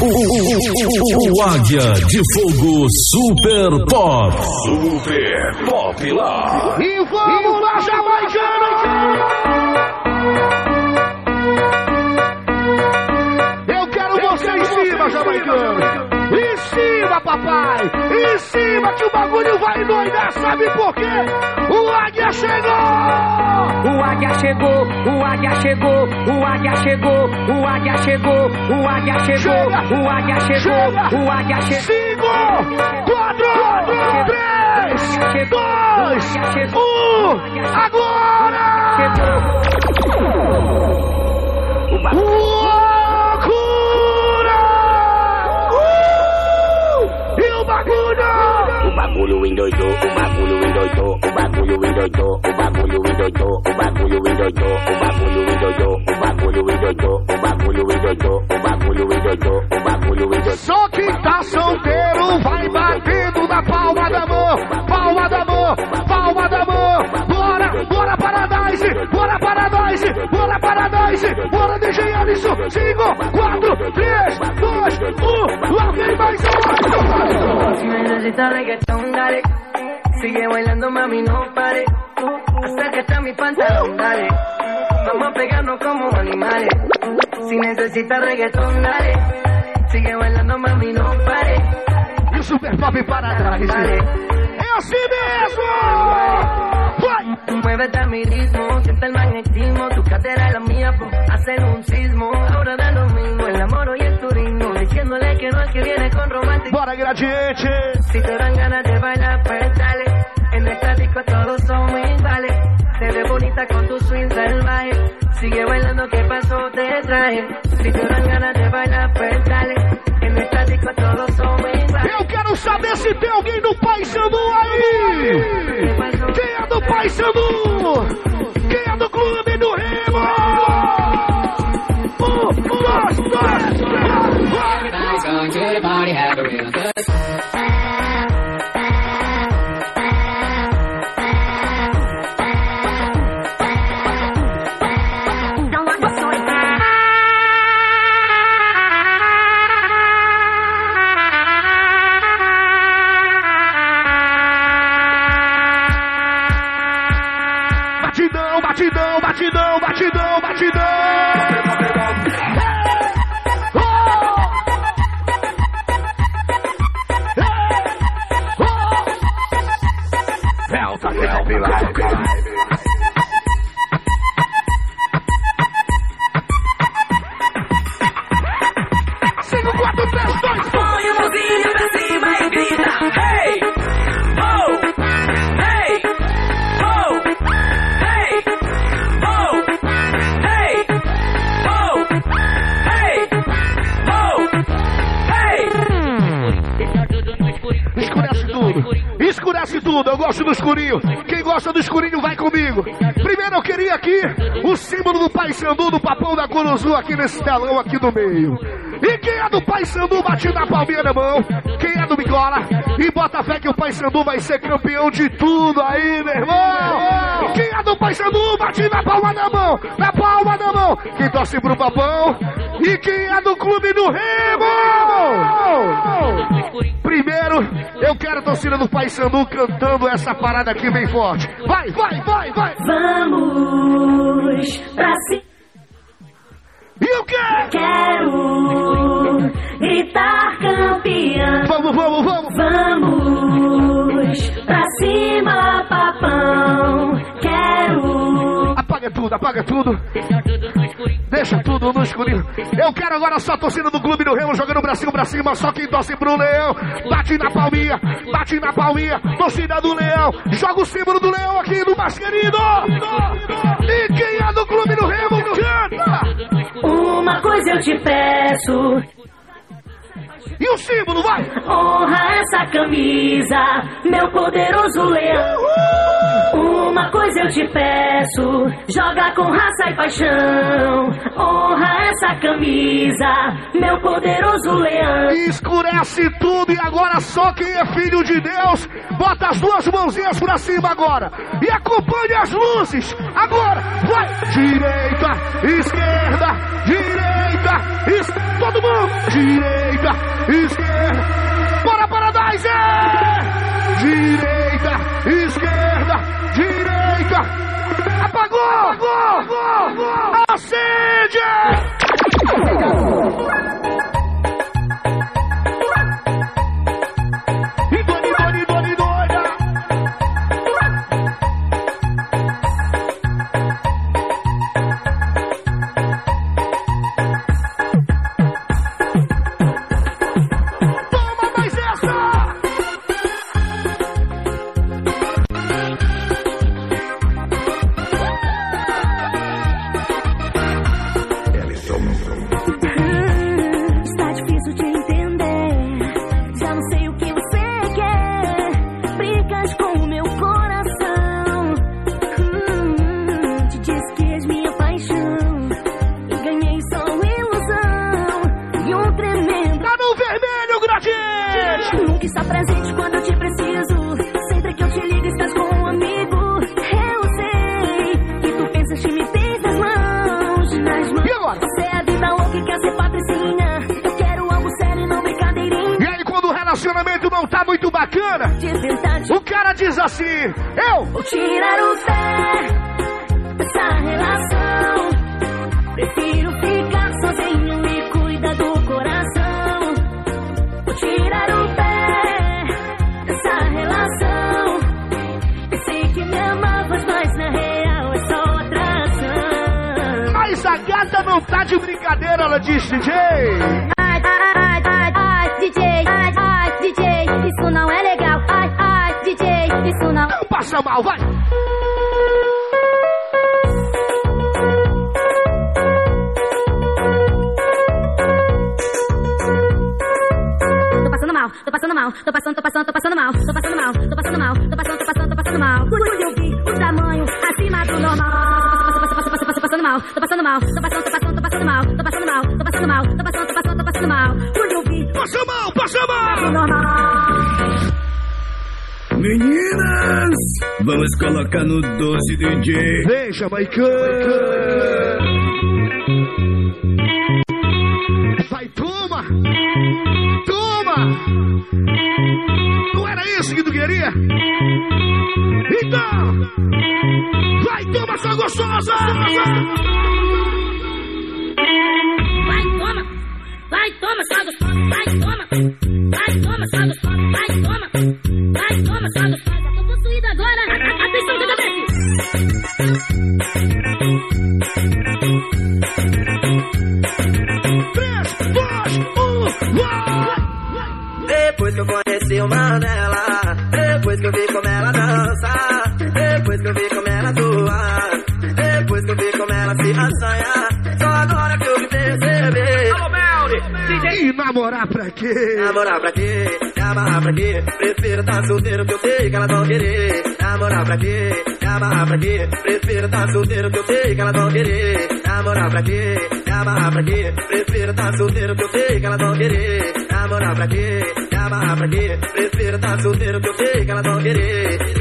O, o, o, o, Águia de Fogo Super Pop. Super Pop lá. E vamos lá, jamaicano! Eu quero você em cima, jamaicano! Papai! Em cima que o bagulho vai doidar, sabe por quê? O Águia chegou! O águia chegou, o águia chegou, o águia chegou, o águia chegou, o águia chegou, o águia chegou, o águia chegou. Cinco, quatro, três, dois, um, agora! Loucura! Bagulho! O bagulho endoidou, o bagulho endoidou, o bagulho endoidou, o bagulho endoidou, o bagulho endoidou, o bagulho endoidou, o bagulho endoidou, o bagulho endoidou, o bagulho endoidou, o bagulho endoidou. Só quem tá solteiro vai batendo na palma da mão, palma da mão, palma da mão. Bora, bora Paradise, bora Paradise, bora Paradise, bora DJ Alisson. 5, 4, 3, 2, 1, lá vem mais um. Dale. Sigue bailando, mami, no pare. Acércate a mi pantalón, dale. Vamos a pegarnos como animales. Si necesitas reggaetón, dale. Sigue bailando, mami, no pare. O Super Pop Paradise. Dale. É assim mesmo! Vai! Muévete a mi ritmo, siente el magnetismo, tu cadera es la mía, po, hacen un sismo. Ahora da lo mismo, el amor y el diciéndole que no es que viene con romántico. Bora, gradiente! Si te dan ganas de bailar, pues dale. En esta disco todos somos iguales. Te ves bonita con tu swing salvaje. Sigue bailando, ¿qué pasó? Te traje. Si te dan ganas de bailar, pues dale. En esta disco todos somos iguales. Eu quero saber se tem alguém do Pai Sandu aí! Quem é do Pai Sandu? Quem é do Clube do Remo? Going to the party, have a real good Batidão, Suck it be live, be live. Eu gosto do escurinho. Quem gosta do escurinho vai comigo. Primeiro eu queria aqui o símbolo do Pai Sandu, do Papão da Curuzu aqui nesse telão aqui no meio. E quem é do Pai Sandu bate na palminha da mão. Quem é do Bigola e bota fé que o Pai Sandu vai ser campeão de tudo aí, meu irmão. Quem é do Pai Sandu bate na palma da mão. Na palma da mão. Quem torce pro Papão e quem é do Clube do Remo. Primeiro, eu quero a torcida do Paysandu cantando essa parada aqui bem forte. Vai, vai, vai, vai. Vamos pra cima. E o quê? Quero gritar campeão. Vamos, vamos, vamos. Vamos pra cima, papão. Quero. Apaga tudo, apaga tudo. Deixa tudo no escurinho. Eu quero agora só a torcida do Clube do Remo jogando pra cima, pra cima. Só quem torce pro Leão. Bate na palminha, bate na palminha. Torcida do Leão. Joga o símbolo do Leão aqui no mais querido. E quem é do Clube do Remo canta. Uma coisa eu te peço. E o símbolo, vai. Honra essa camisa, meu poderoso leão. Uma coisa eu te peço, joga com raça e paixão. Honra essa camisa, meu poderoso leão. Escurece tudo e agora só quem é filho de Deus bota as duas mãozinhas pra cima agora e acompanhe as luzes. Agora vai direita, esquerda, direita, es... todo mundo direita, esquerda. Bora para nós! Direita, esquerda, direita. Apagou! Apagou! Acende! Diz assim: Eu vou tirar o pé dessa relação. Prefiro ficar sozinho e cuidar do coração. Vou tirar o pé dessa relação. Pensei que me amavas, mas na real é só atração. Mas a gata não tá de brincadeira, ela diz, DJ. Ai, ai, ai, ai, ai, DJ, ai, ai, DJ, isso não é isso não. Não passa mal, vai. Tô passando mal, tô passando mal, tô passando, tô passando, tô passando mal, tô passando mal, tô passando mal, tô passando, tô passando, tô passando mal. Quando eu vi o tamanho acima do normal. Tô passando, mal, tô passando mal, tô passando, tô passando, tô passando mal, tô passando mal, tô passando mal, tô passando, tô passando, tô passando mal. Quando eu vi Passa mal, passa mal. normal. Meninas, vamos colocar no doce DJ. Vem, Jamaicano. Vai, toma. Toma. Não era isso que tu queria? Então. Vai, toma, sua gostosa. Vai, toma, vai, toma, só gostosa, pra quê? Me amarrar pra quê? Prefiro tá solteiro que eu sei que elas vão querer. Namorar pra quê? Me amarrar pra quê? Prefiro tá solteiro que eu sei que elas vão querer. Namorar pra quê? Me amarrar pra quê? Prefiro tá solteiro que eu sei que elas vão querer.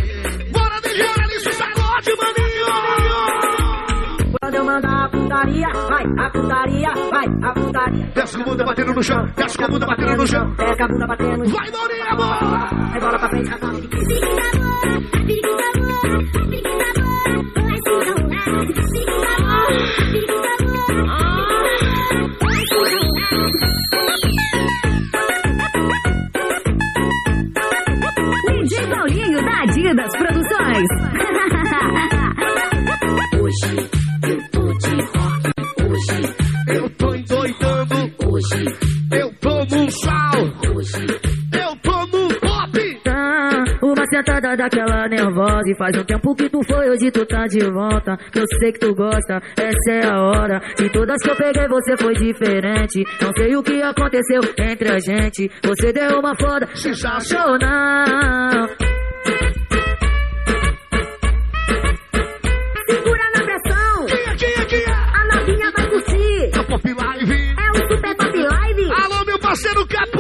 Mandar a putaria, vai, a putaria, vai, a putaria. Desce com a bunda batendo no chão, desce com a bunda batendo no chão. Desce a bunda batendo, Vai, Maurinho, bola. rebola pra frente, raspa de que DJ sentada daquela nervosa. E faz um tempo que tu foi, hoje tu tá de volta. Que eu sei que tu gosta, essa é a hora. De todas que eu peguei você foi diferente. Não sei o que aconteceu entre a gente. Você deu uma foda sensacional. Segura na pressão, Aqui, aqui, aqui. a novinha vai curtir. A Pop Live. É o Super Pop Live. Alô, meu parceiro Capota.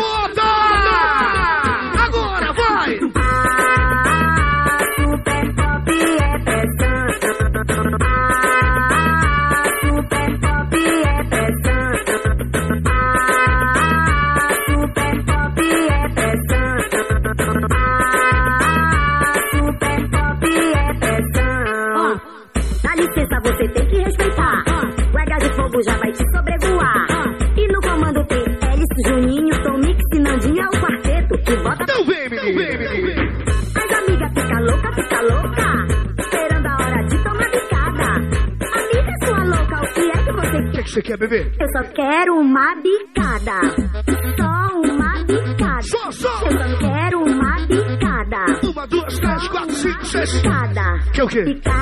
Quê?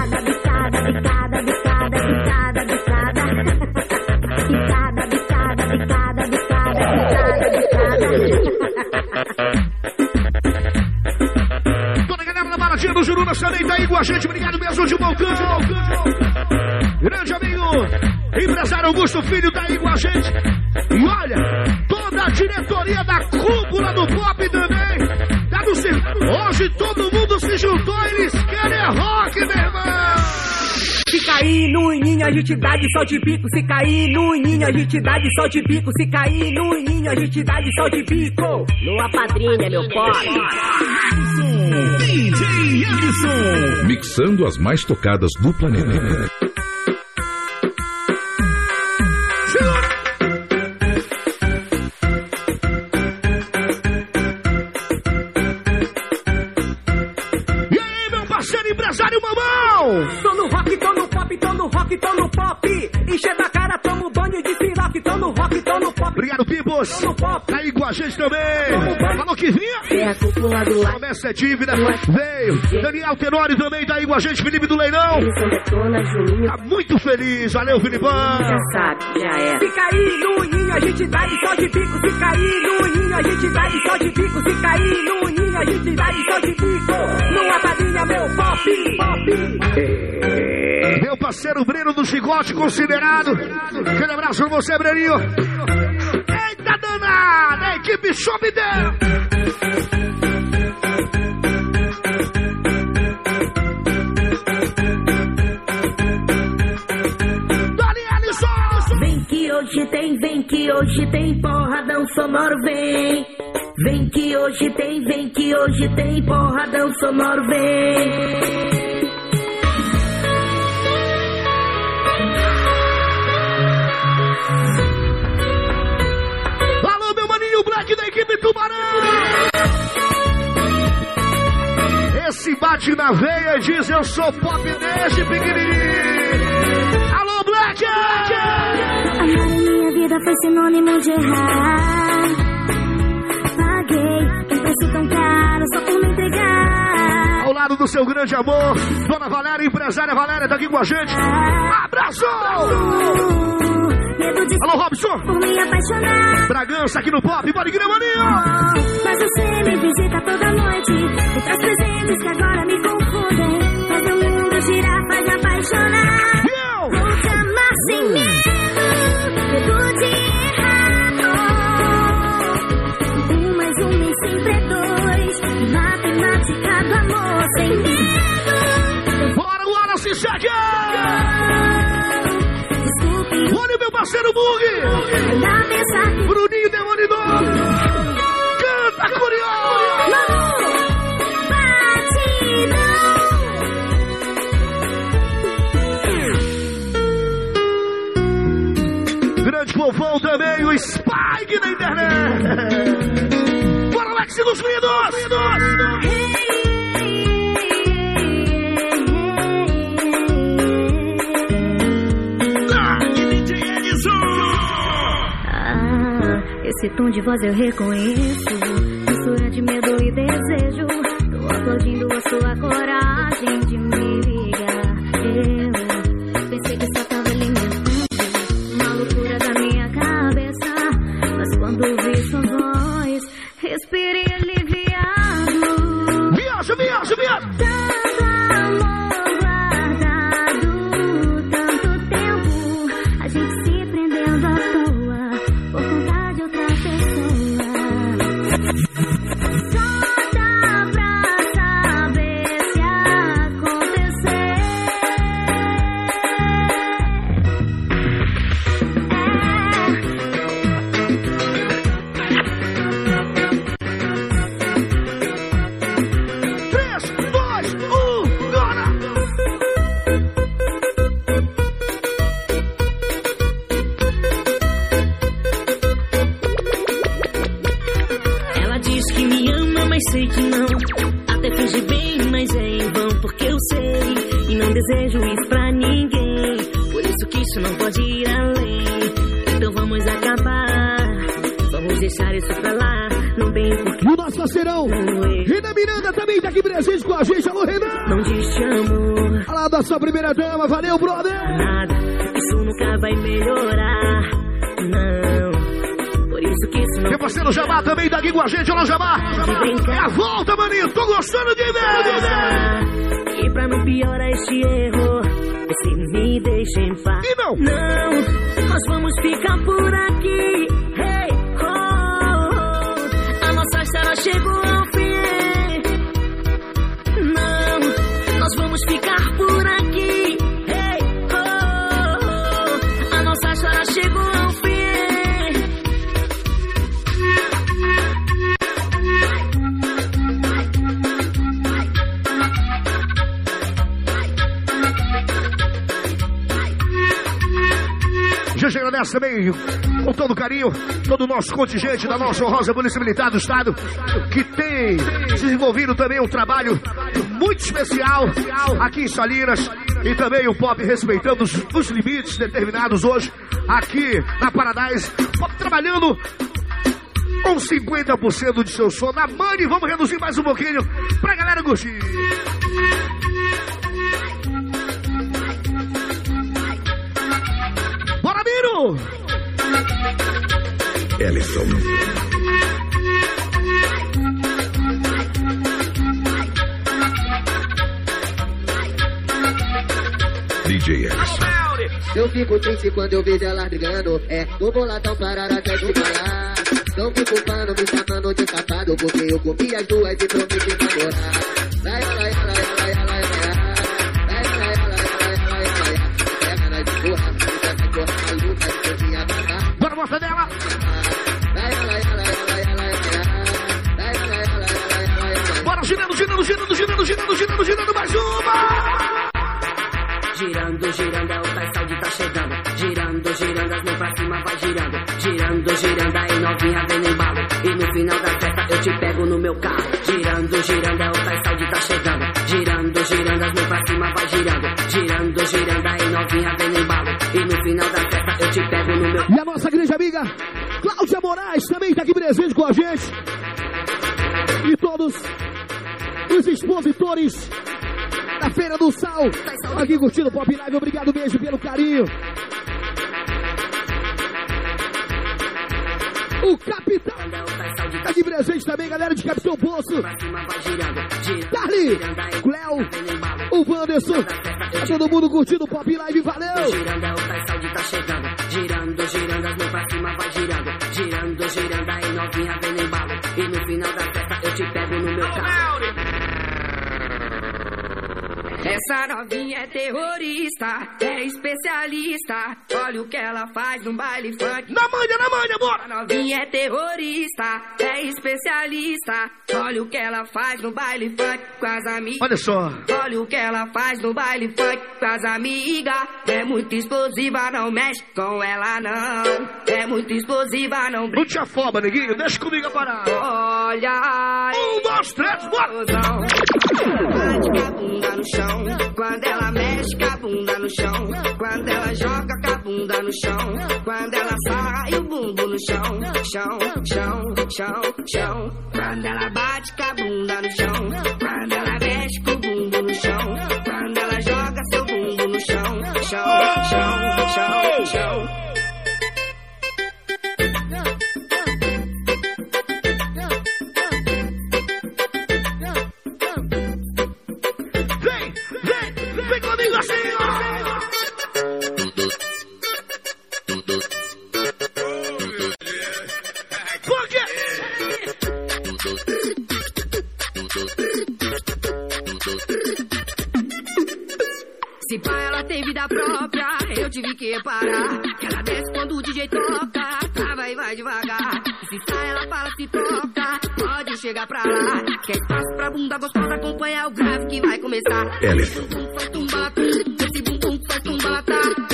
Gente dá de sol de pico. Se cair no ininho, a gente dá de sol de pico. Se cair no ininho, a gente dá de sol de pico. Lua padrinha, meu pobre. DJ Edson. Mixando as mais tocadas do planeta. Obrigado, Pibos. Pop. Tá aí com a gente também. Falou que vinha? É a cúpula do ar. Começa é dívida. Veio. Daniel Tenório também tá aí com a gente. Felipe do Julinho. Tá muito feliz. Valeu, Filipão. Já sabe, já é. Se cair no ininho, a gente dá de sol de pico. Se cair no ininho, a gente dá de sol de pico. Se cair no ininho, a gente dá de sol de pico. Numa padrinha, meu pop, pop. Meu parceiro Breno do Chicote, considerado. Aquele abraço pra você, Breninho. Eita danada, equipe sobe dentro. Hoje tem, vem que hoje tem porradão sonoro, vem. Vem que hoje tem, vem que hoje tem porradão sonoro, vem. Tubarão. Esse bate na veia e diz eu sou pop desde pequenininho. Alô, Black! Amar em minha vida foi sinônimo de errar. Paguei um preço tão caro só por me entregar. Ao lado do seu grande amor, Dona Valéria, empresária Valéria, tá aqui com a gente. Abraço! Medo de Alô, Robson! por me apaixonar. Bragança aqui no Pop, bora igreja, maninho! Mas você me visita toda noite. Me traz presentes que agora me confundem. Faz o mundo girar, faz me apaixonar. E eu? Vou te amar sem medo. Medo de errar. Um mais um nem sempre é dois. Matemática do amor sem medo. Bora, bora, se parceiro Bug! Bruninho Demolidor! Canta, curioso! Grande fofão também, o Spike da internet! Bora, Alex dos Lindos! Esse tom de voz eu reconheço. Meu parceiro Jabá também tá aqui com a gente. Olha, Jabá! É a volta, maninho! Tô gostando de ver! E pra não piorar este erro, você me deixa em paz. E não? Não, nós vamos ficar por aqui. Também, com todo carinho, todo o nosso contingente da nossa honrosa Polícia Militar do Estado, que tem desenvolvido também um trabalho muito especial aqui em Salinas e também o Pop respeitando os, os limites determinados hoje aqui na Paradise. Pop trabalhando com 50% de seu som na Money. Vamos reduzir mais um pouquinho pra galera curtir. Ellison. DJ Ellison. Eu fico triste quando eu vejo ela brigando. É, o bolatão pararam até de falar. Não me culpando, me chamando de safado. Porque eu comi as duas e prometi namorar. Lai, lai, lai, lai, lai, lai, lai, lai. Bora, girando, girando, girando, girando, girando, girando, girando, mais uma! Girando, girando, é o tais saúde tá chegando. Girando, girando, as mãos pra cima vai girando. Girando, girando, aí novinha vem no embalo. E no final da festa eu te pego no meu carro. Girando, girando, é o tais saúde tá chegando. Girando, girando, as mãos pra cima vai girando. Girando, girando, aí novinha vem no E a nossa grande amiga Cláudia Moraes também está aqui presente com a gente. E todos os expositores da Feira do Sal, aqui curtindo o Pop Live. Obrigado, beijo pelo carinho. O Capitão tá aqui presente também, galera de Capitão Poço. Carly, Cléo, o Wanderson. Tá todo mundo curtindo o Pop Live, valeu! Chegando. Girando, girando, as mãos pra cima vai girando. Girando, girando, aí novinha vem Essa novinha é terrorista, é especialista. Olha o que ela faz no baile funk. Na manha, na manha, bora! A novinha é terrorista, é especialista. Olha o que ela faz no baile funk com as amigas. Olha só. Olha o que ela faz no baile funk com as amigas. É muito explosiva, não mexe com ela não. É muito explosiva, não brinca. Não te afoba, neguinho, deixa comigo a parada. Olha. Um, dois, três, bora! Bate com a bunda no chão. Quando ela mexe com a bunda no chão. Quando ela joga com a bunda no chão. Quando ela sai o bumbum no chão. Chão, chão, chão, chão. Quando ela bate com a bunda no chão. Quando ela mexe com o bumbum no chão. Quando ela joga seu bumbum no chão. Chão, chão, chão, chão. Vida própria, eu tive que reparar. Que ela desce quando o DJ toca, trava e vai devagar. E se sai, ela fala, se toca, pode chegar pra lá. Quer espaço pra bunda gostosa, acompanha o grave que vai começar. Ellison. Esse bumbum faz tumbalatum, esse bumbum faz tumbalatá.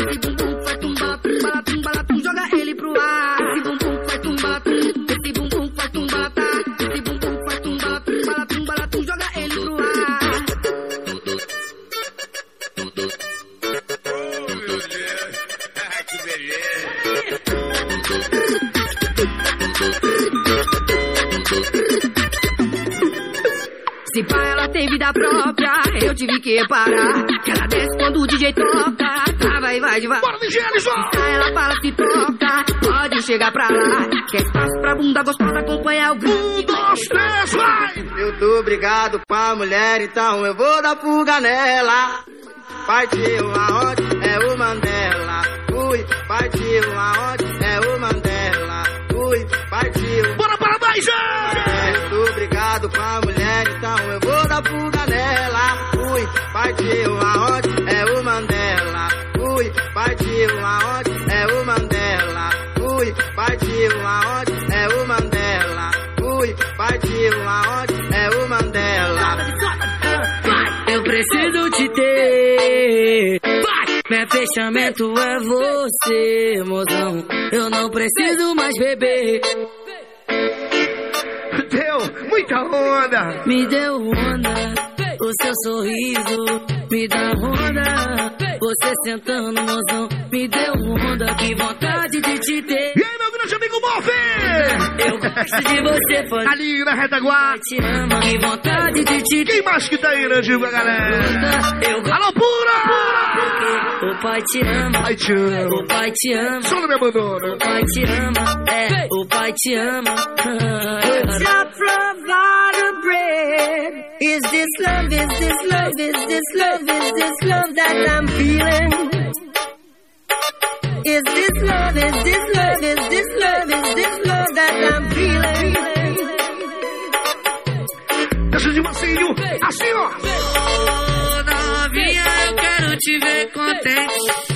Tive que parar. Que ela desce quando o DJ toca, trava e vai devagar. Bora, DJ Alisson! Pá, ela fala se toca, pode chegar pra lá. Que é espaço pra bunda gostosa acompanhar o grande. Um, dois, três, vai! Eu tô brigado com a mulher, então eu vou dar fuga nela. Partiu aonde? É o Mandela. Ui, partiu aonde? É o Mandela. Ui, partiu. Bora partiu aonde? É o Mandela. Ui, partiu aonde? É o Mandela. Ui, partiu aonde? É o Mandela. Ui, partiu aonde? É o Mandela. Eu preciso te ter. Meu fechamento é você, mozão. Eu não preciso mais beber. Deu muita onda! Me deu onda. O seu sorriso me dá onda. Você sentando, mozão, me deu onda. Que vontade de te ter. Eu gosto de você. Ali na retaguarda. Te amo, que vontade de te. Quem mais que tá aí, né, Gil, galera? Eu gosto Alô, pura! o pai te ama. Pai te ama. O pai te ama. Só não me abandona. O pai te ama. É, o pai te ama. Provide a bread. Is this love, is this love, is this love, is this love that I'm feeling? Is this love, is this love, is this love, is this love that I'm feeling? Deixa de mansinho. Assim, ó. Ô, novinha, eu quero te ver contente.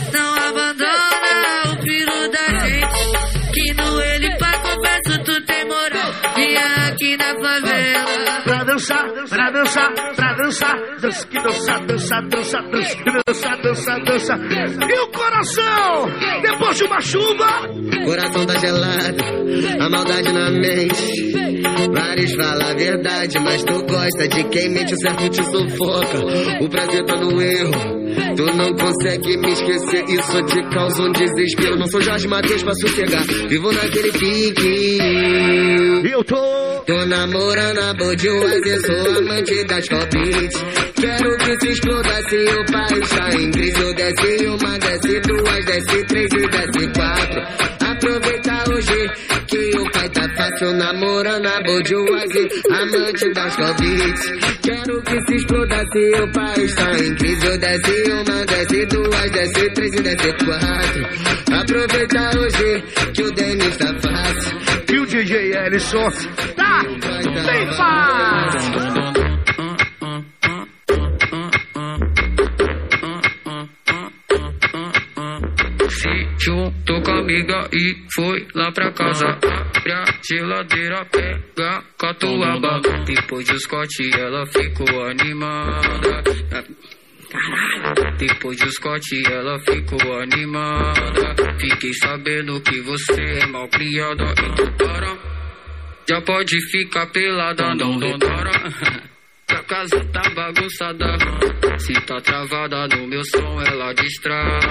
Dançar, pra dançar, pra dançar. Dança que dança, dança, dança, dança, que dança, dança, dança. E o coração? Depois de uma chuva. Coração tá gelado, a maldade na mente. Vários falam a verdade, mas tu gosta de quem mente, o certo te sufoca. O prazer tá no erro. Tu não consegue me esquecer, isso te causa um desespero. Não sou Jorge Matheus pra sossegar, vivo naquele pique. Eu tô. Tô namorando a Budweiser, sou amante das copinhas. Quero que se exploda se o país tá em crise. Eu desce uma, desce duas, desce três e desce quatro. Aproveita hoje que o pai tá fácil namorando a Budweiser, amante das copinhas. Quero que se exploda se o país tá em crise. Eu desce uma, desce duas, desce três e desce quatro. Aproveita hoje que o Denis tá Ellison. Tá bem fácil. Se juntou com a amiga e foi lá pra casa. Abre a geladeira, pega catuaba. Depois do Scott ela ficou animada. Caralho. Depois do Scott ela ficou animada. Fiquei sabendo que você é mal criada. Então para. Já pode ficar pelada, não. Que a casa tá bagunçada. Se tá travada no meu som, ela destrava.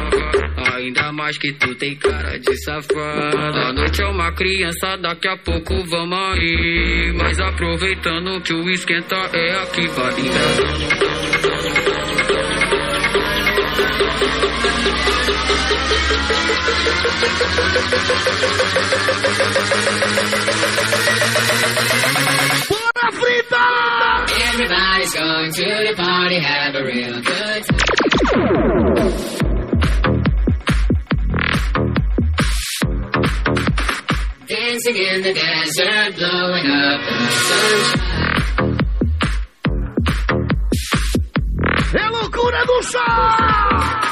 Ainda mais que tu tem cara de safada. A noite é uma criança, daqui a pouco vamos aí. Mas aproveitando que o esquenta é aqui, vai Everybody's going to the party, have a real good time. Dancing in the desert, blowing up the sunshine. É loucura do som!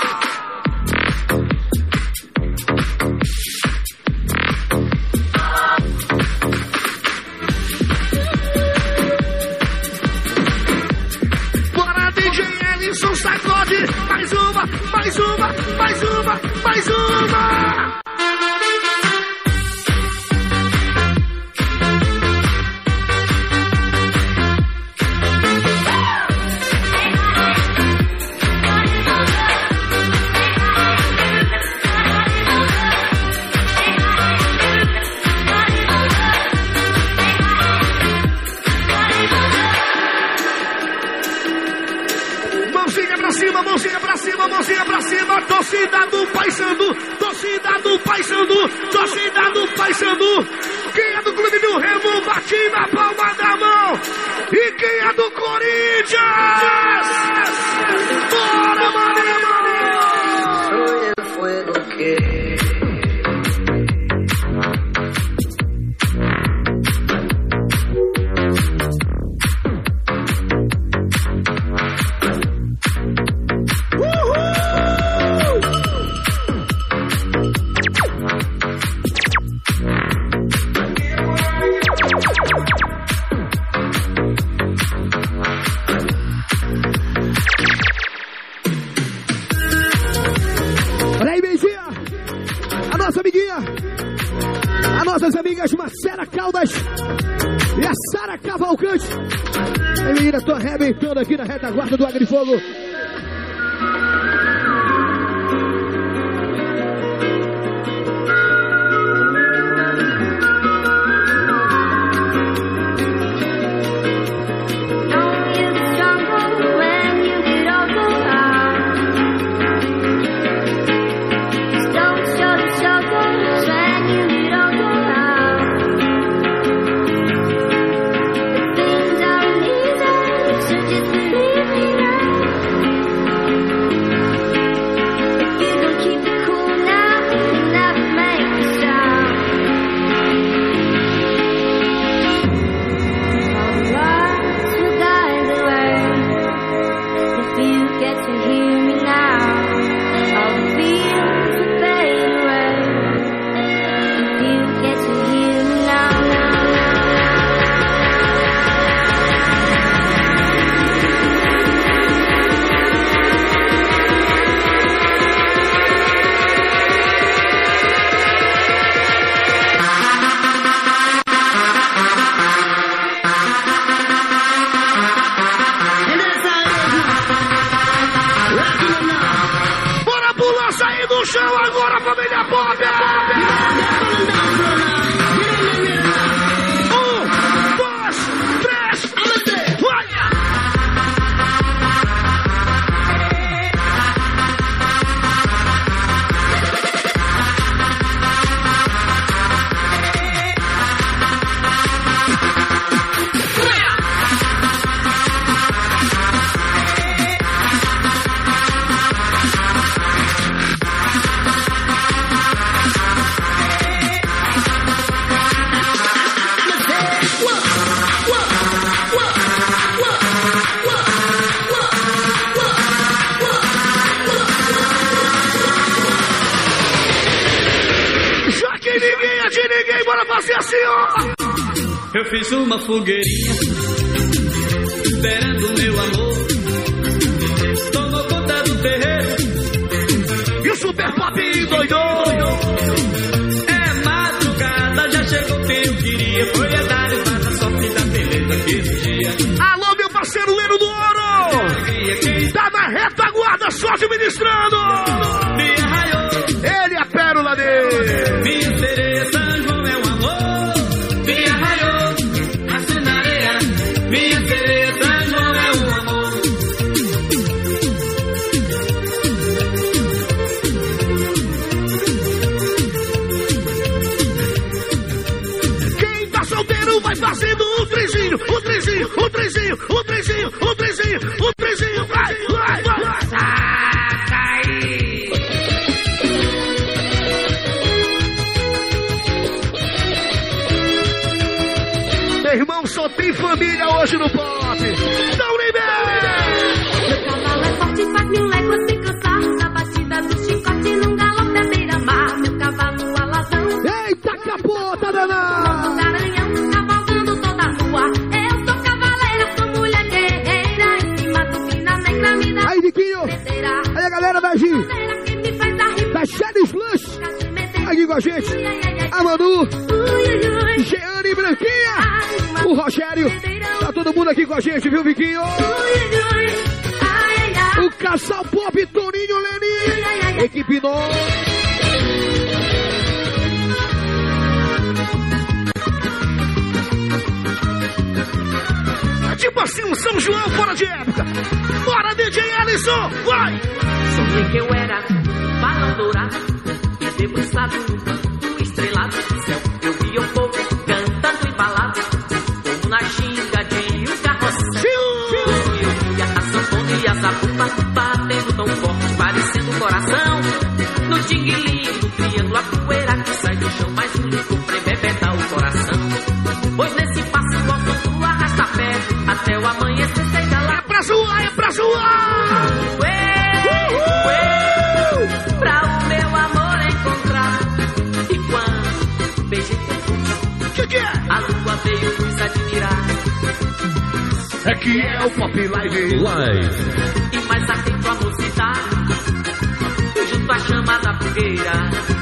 Retaguarda assim, ó! Eu fiz uma fogueirinha esperando meu amor. Tomou conta do terreiro. E o Super Pop doidou! É madrugada, já chegou quem eu queria. Foi a dar faz a sorte da beleza que exigia. Alô, meu parceiro Leno do Ouro! Tá na retaguarda só administrando! Família hoje no pop! Então libera! Meu cavalo é forte, faz mil léguas sem cansar. Na batida do chicote, num galope à beira-mar. Meu cavalo alazão, Eita capota, danada! garanhão, cavalgando toda rua. Eu sou cavaleira, sou mulher guerreira. Em cima do fina negra, me dá Aí, terceira. Aí a galera da G, da Shelly Lush, aqui com a gente! A Manu, Jeane e Branquinha! O Rogério, tá aqui com a gente, viu, Viquinho? O casal pop Toninho Lenin. Equipe No. Ah, tipo assim um São João fora de época. Bora, DJ Alisson, vai! Sonhei que eu era balandourado, debruçado no canto estrelado. que é o Pop Live. Live. E mais atento à música, junto à chama da fogueira.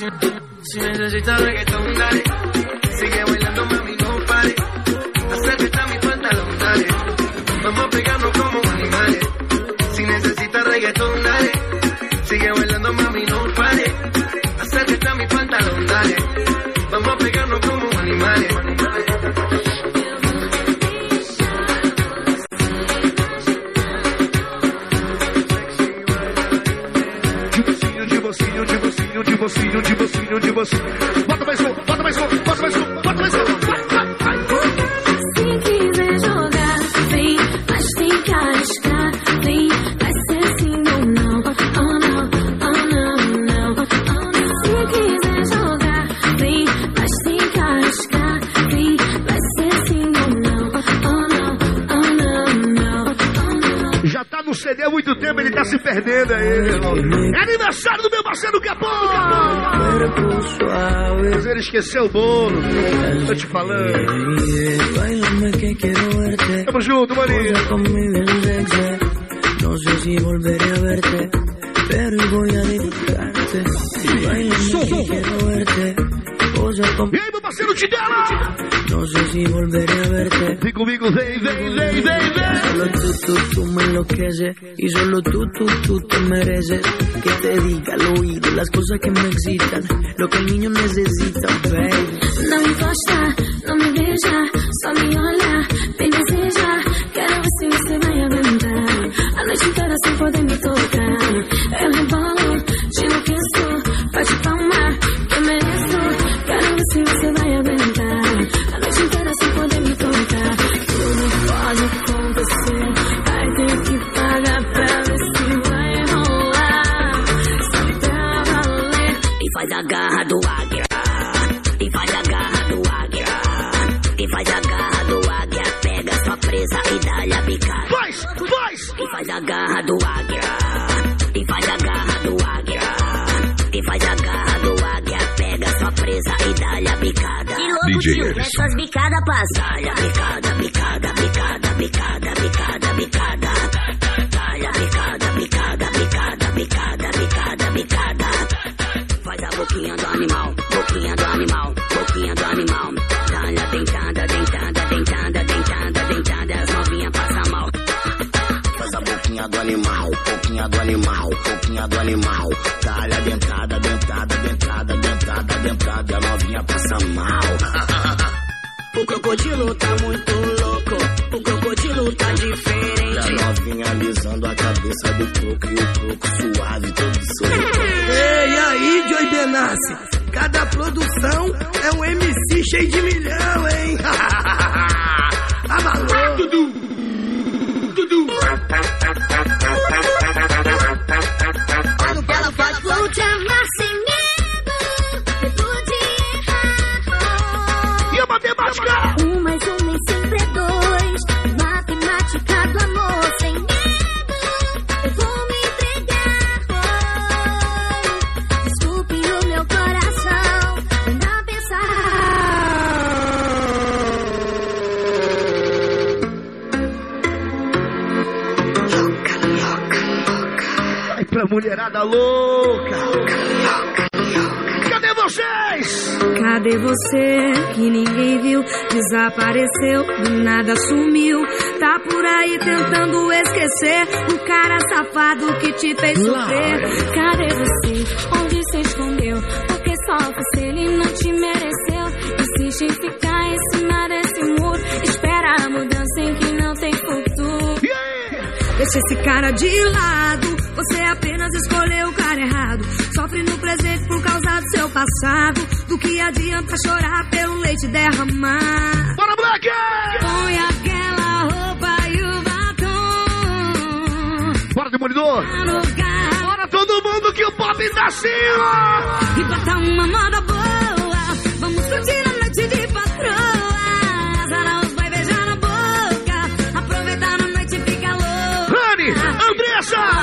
Si necesitas reggaetón, dale. Sigue Bota mais um, bota mais um, bota mais um, bota mais um. Vai. Se quiser jogar, vem, mas tem que. Vem, vai ser assim ou não. Oh não, oh não, não. Oh, não. Se quiser jogar, vem, mas tem que. Vem, vai ser assim ou oh, oh, não. Oh não, oh não, não. Oh, não. Já tá no CD há muito tempo, ele tá se perdendo aí, meu irmão. É aniversário! ele esqueceu o bolo. Tô te falando. Tamo junto, Maria. No sé si E aí, meu parceiro Tidela! no sé si volveré a verte. Sí, conmigo, Solo tú, tú, tú me enloqueces. Y solo tú, tú, tú te mereces. Que te diga al oído las cosas que me excitan. Lo que el niño necesita, baby. No me importa, no me deja. Solo hola, te desea. Cada vez que se vaya a aventar. A la chica sin poderme tocar. El bola. As bicadas passa. A bicada, Cada produção. É um MC cheio de milhão, que ninguém viu? Desapareceu, do nada sumiu. Tá por aí tentando esquecer o cara safado que te fez sofrer. Cadê você? Onde se escondeu? Porque só você ele não te mereceu. Insiste em ficar em cima desse muro. Espera a mudança em que não tem futuro. Deixa esse cara de lado. Você apenas escolheu o cara errado. Sofre no presente por causa do seu passado. Que adianta chorar pelo leite derramar? Bora, Black! Põe aquela roupa e o batom. Bora, demolidor! Bora todo mundo que o pop tá acima! E bota uma moda boa. Vamos curtir a noite de patroa. Zaraus vai beijar na boca. Aproveitar a noite e fica louca. Rani, Andressa!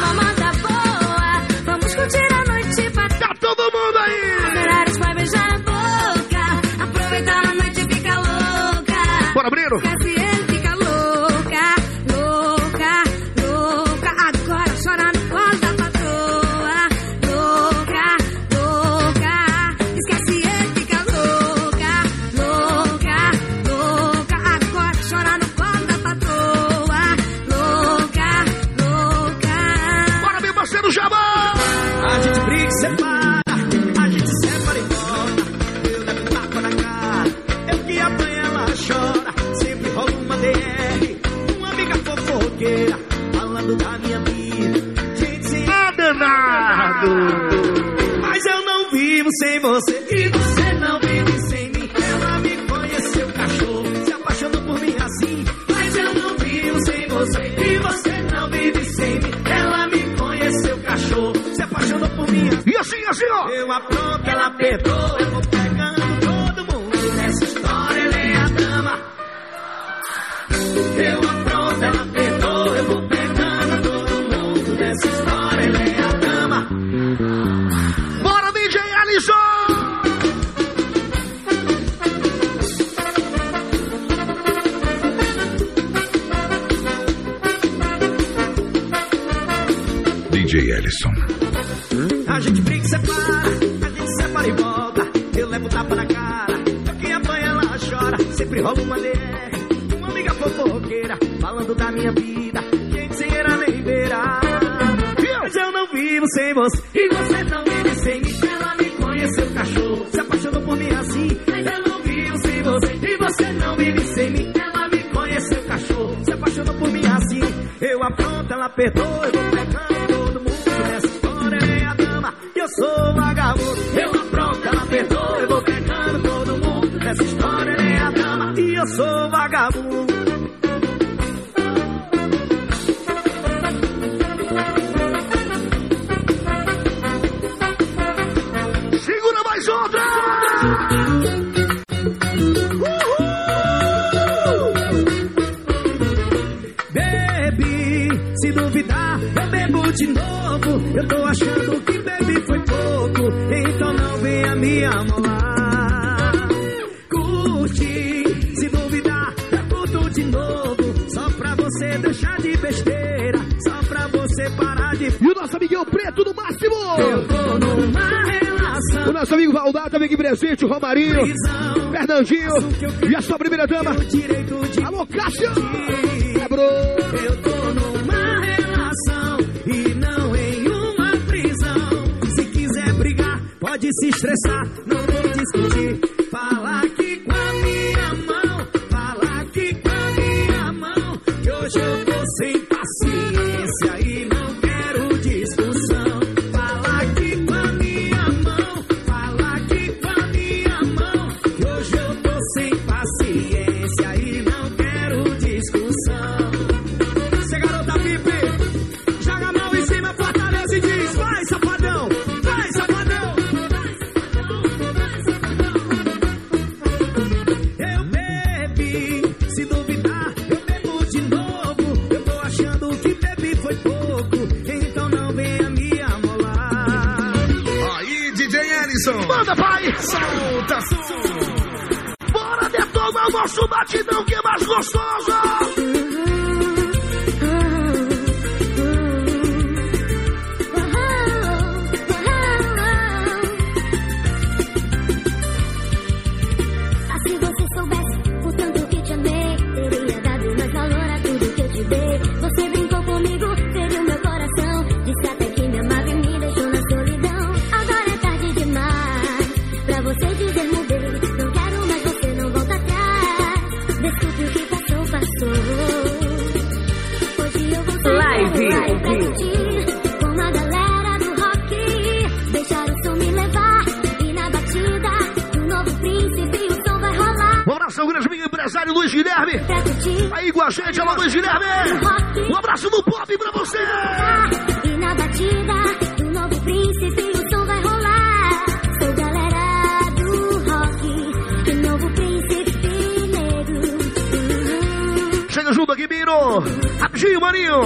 E assim, assim, ó! Eu apronto, ela perdoa, eu vou tapa na cara, quem apanha ela chora. Sempre rola uma DR, uma amiga fofoqueira, falando da minha vida. Sem era nem beira. Mas eu não vivo sem você, e você não vive sem mim. Ela me conheceu, cachorro, se apaixonou por mim assim. Mas eu não vivo sem você, e você não vive sem mim. Ela me conheceu, cachorro, se apaixonou por mim assim. Eu apronto, ela perdoa, eu vou pegando sou vagabundo. Segura mais outra! Baby, se duvidar, eu bebo de novo. Eu tô achando que bebi foi pouco, então não venha me amolar. E o nosso amiguinho preto do máximo. Eu tô numa relação. O nosso amigo Valdá também aqui presente, o Romarinho, prisão, Fernandinho e a sua primeira dama. Alô, Cássio! É. Eu tô numa relação e não em uma prisão. Se quiser brigar, pode se estressar, não vou discutir. Fala batidão que é mais gostoso. Luiz Guilherme. Aí com a gente, alô Luiz Guilherme. Um abraço do pop pra você. E na batida do novo príncipe o som vai rolar. Sou galera do rock, novo príncipe negro. Chega junto aqui, Biro. Rapidinho, maninho.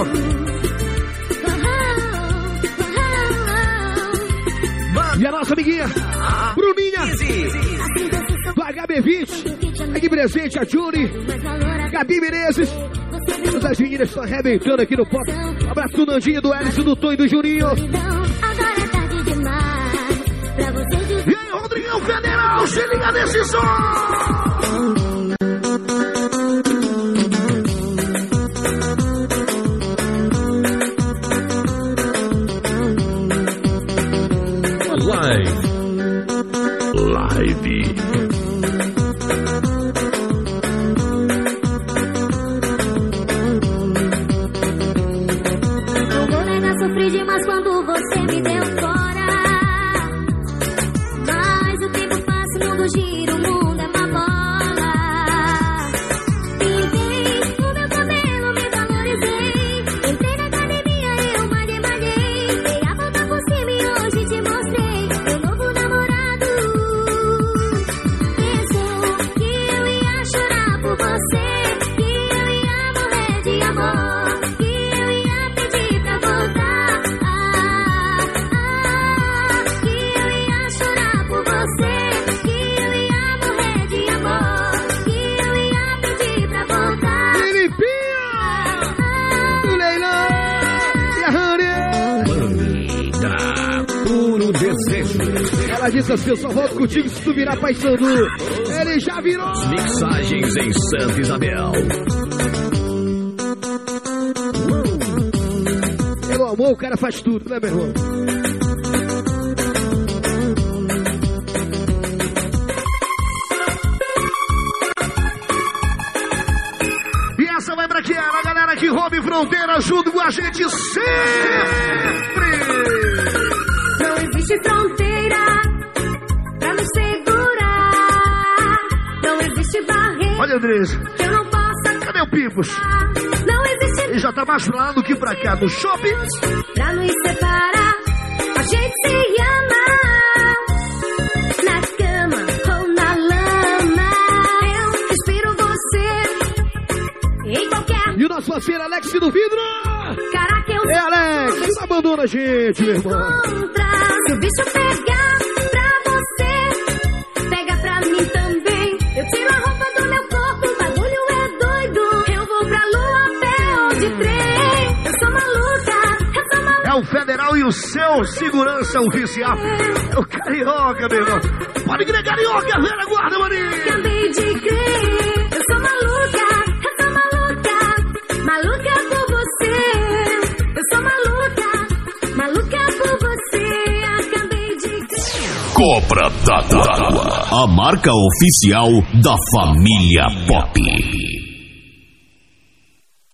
E a nossa amiguinha, Bruninha, HB20. Aqui presente, a Júri, Gabi Menezes. Todas as meninas estão arrebentando aqui no pop. Abraço do Nandinho, do Ellison, do Tonho e do Juninho. E aí, Rodrigão Federal, se liga nesse som. Ele já virou. Mixagens em Santa Isabel. Pelo amor, o cara faz tudo, né, meu irmão? E essa vai pra quem era a galera que roube fronteira junto com a gente sempre. Não existe fronteira Olha, Andrés, que eu não possa. cadê o Pipos? Não existe Ele já tá mais pra lá do que pra cá, no shopping. pra nos separar. A gente se ama na cama ou na lama. Eu inspiro você em qualquer E o nosso parceiro Alex do vidro. cara que eu É, Alex, não abandona a gente, meu irmão. Se o bicho pegar É o federal e o seu segurança oficial. É o carioca, meu irmão. Pode crer, carioca, velha guarda, maninho. Acabei de crer. Eu sou maluca, eu sou maluca. Maluca por você. Eu sou maluca, maluca por você. Acabei de crer. Cobra d'Água. A marca oficial da família Pop.